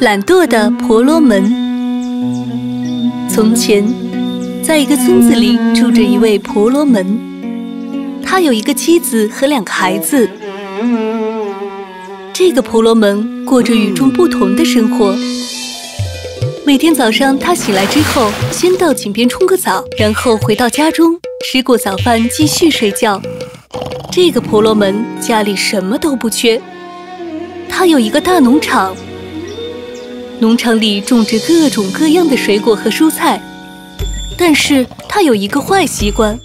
懒惰的婆罗门。从前，在一个村子里住着一位婆罗门，他有一个妻子和两个孩子。这个婆罗门过着与众不同的生活。每天早上，他醒来之后，先到井边冲个澡，然后回到家中吃过早饭，继续睡觉。这个婆罗门家里什么都不缺，他有一个大农场。农场里种着各种各样的水果和蔬菜，但是他有一个坏习惯。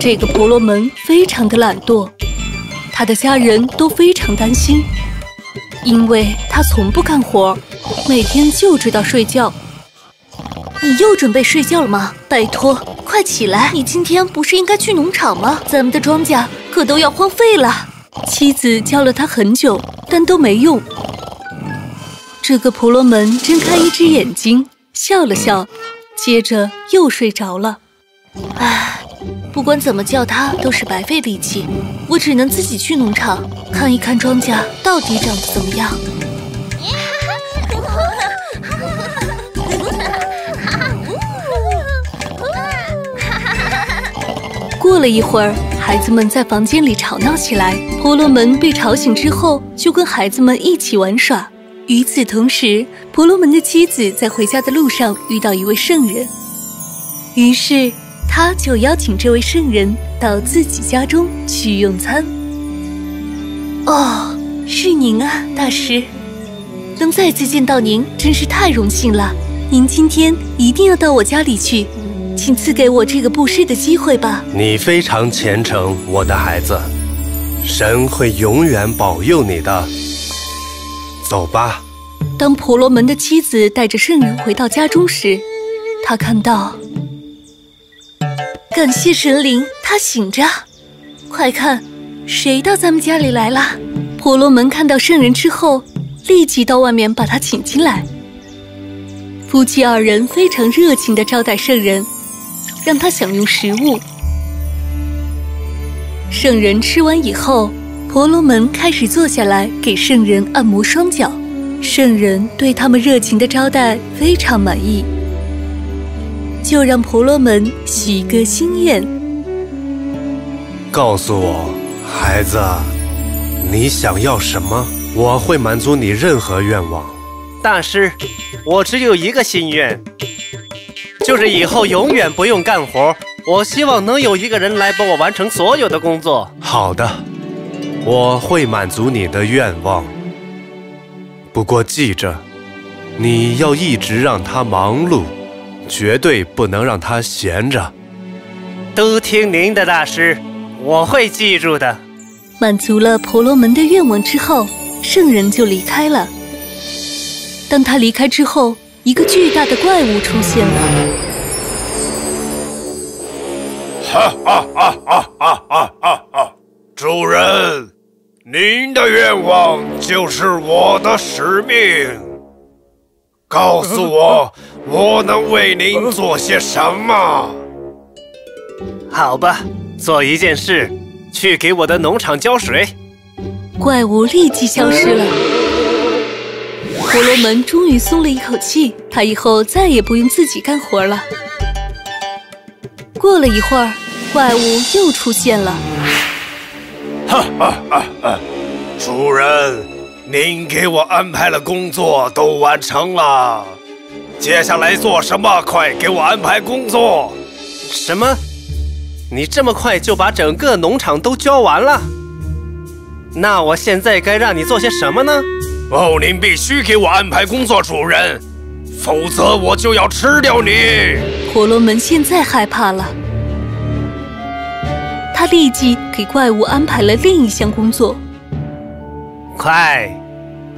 这个婆罗门非常的懒惰，他的家人都非常担心，因为他从不干活，每天就知道睡觉。你又准备睡觉了吗？拜托，快起来！你今天不是应该去农场吗？咱们的庄稼可都要荒废了。妻子叫了他很久，但都没用。这个婆罗门睁开一只眼睛，笑了笑，接着又睡着了。唉，不管怎么叫他都是白费力气，我只能自己去农场看一看庄稼到底长得怎么样。了一会儿，孩子们在房间里吵闹起来。婆罗门被吵醒之后，就跟孩子们一起玩耍。与此同时，婆罗门的妻子在回家的路上遇到一位圣人，于是他就邀请这位圣人到自己家中去用餐。哦，是您啊，大师！能再次见到您，真是太荣幸了。您今天一定要到我家里去，请赐给我这个布施的机会吧。你非常虔诚，我的孩子，神会永远保佑你的。走吧。当婆罗门的妻子带着圣人回到家中时，他看到，感谢神灵，他醒着。快看，谁到咱们家里来了？婆罗门看到圣人之后，立即到外面把他请进来。夫妻二人非常热情地招待圣人，让他享用食物。圣人吃完以后。婆罗门开始坐下来给圣人按摩双脚，圣人对他们热情的招待非常满意，就让婆罗门许个心愿。告诉我，孩子，你想要什么？我会满足你任何愿望。大师，我只有一个心愿，就是以后永远不用干活。我希望能有一个人来帮我完成所有的工作。好的。我会满足你的愿望，不过记着，你要一直让他忙碌，绝对不能让他闲着。都听您的，大师，我会记住的。满足了婆罗门的愿望之后，圣人就离开了。当他离开之后，一个巨大的怪物出现了。哈哈哈哈哈哈哈哈！主人，您的愿望就是我的使命。告诉我，我能为您做些什么？好吧，做一件事，去给我的农场浇水。怪物立即消失了。婆罗门终于松了一口气，他以后再也不用自己干活了。过了一会儿，怪物又出现了。哈哈哈！哈主人，您给我安排了工作都完成了，接下来做什么？快给我安排工作！什么？你这么快就把整个农场都浇完了？那我现在该让你做些什么呢？哦，您必须给我安排工作，主人，否则我就要吃掉你！婆罗门现在害怕了。他立即给怪物安排了另一项工作。快，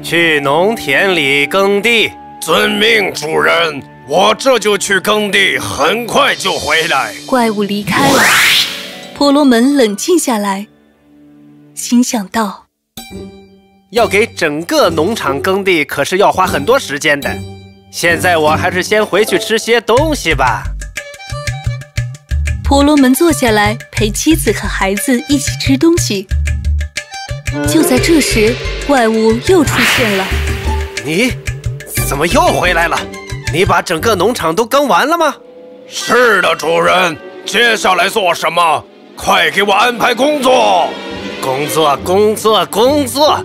去农田里耕地。遵命，主人。我这就去耕地，很快就回来。怪物离开了，婆罗门冷静下来，心想道：“要给整个农场耕地，可是要花很多时间的。现在我还是先回去吃些东西吧。”婆罗门坐下来陪妻子和孩子一起吃东西。就在这时，怪物又出现了。你怎么又回来了？你把整个农场都耕完了吗？是的，主人。接下来做什么？快给我安排工作！工作，工作，工作！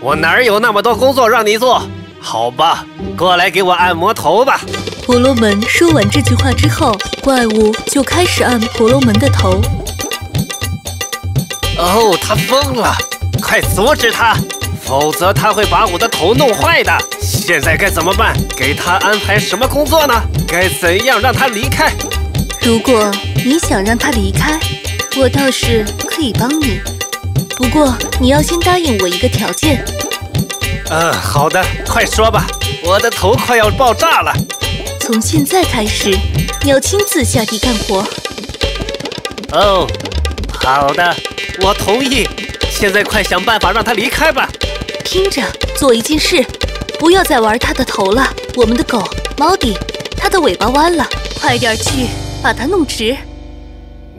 我哪有那么多工作让你做？好吧，过来给我按摩头吧。婆罗门说完这句话之后，怪物就开始按婆罗门的头。哦，他疯了！快阻止他，否则他会把我的头弄坏的。现在该怎么办？给他安排什么工作呢？该怎样让他离开？如果你想让他离开，我倒是可以帮你。不过你要先答应我一个条件。嗯，好的，快说吧，我的头快要爆炸了。从现在开始，你要亲自下地干活。哦，好的，我同意。现在快想办法让他离开吧。听着，做一件事，不要再玩他的头了。我们的狗猫迪，它的尾巴弯了，快点去。把它弄直。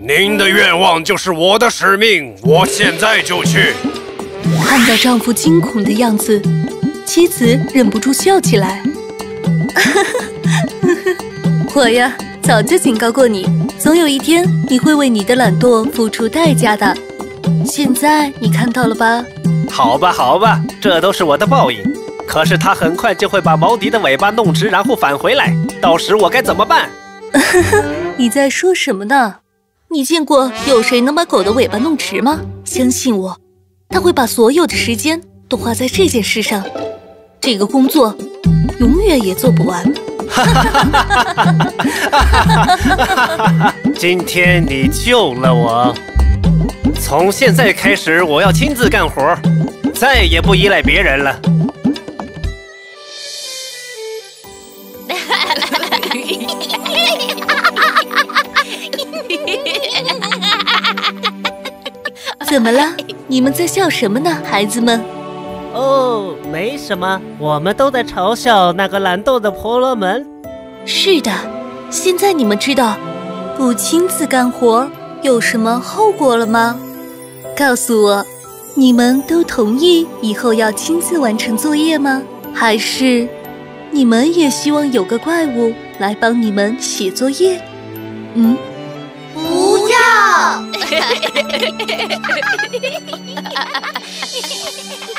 您的愿望就是我的使命，我现在就去。看到丈夫惊恐的样子，妻子忍不住笑起来。我呀，早就警告过你，总有一天你会为你的懒惰付出代价的。现在你看到了吧？好吧，好吧，这都是我的报应。可是他很快就会把毛迪的尾巴弄直，然后返回来。到时我该怎么办？你在说什么呢？你见过有谁能把狗的尾巴弄直吗？相信我，他会把所有的时间都花在这件事上。这个工作永远也做不完。今天你救了我，从现在开始我要亲自干活，再也不依赖别人了。怎么了？你们在笑什么呢，孩子们？哦，没什么，我们都在嘲笑那个懒惰的婆罗门。是的，现在你们知道不亲自干活有什么后果了吗？告诉我，你们都同意以后要亲自完成作业吗？还是你们也希望有个怪物来帮你们写作业？嗯。Cool!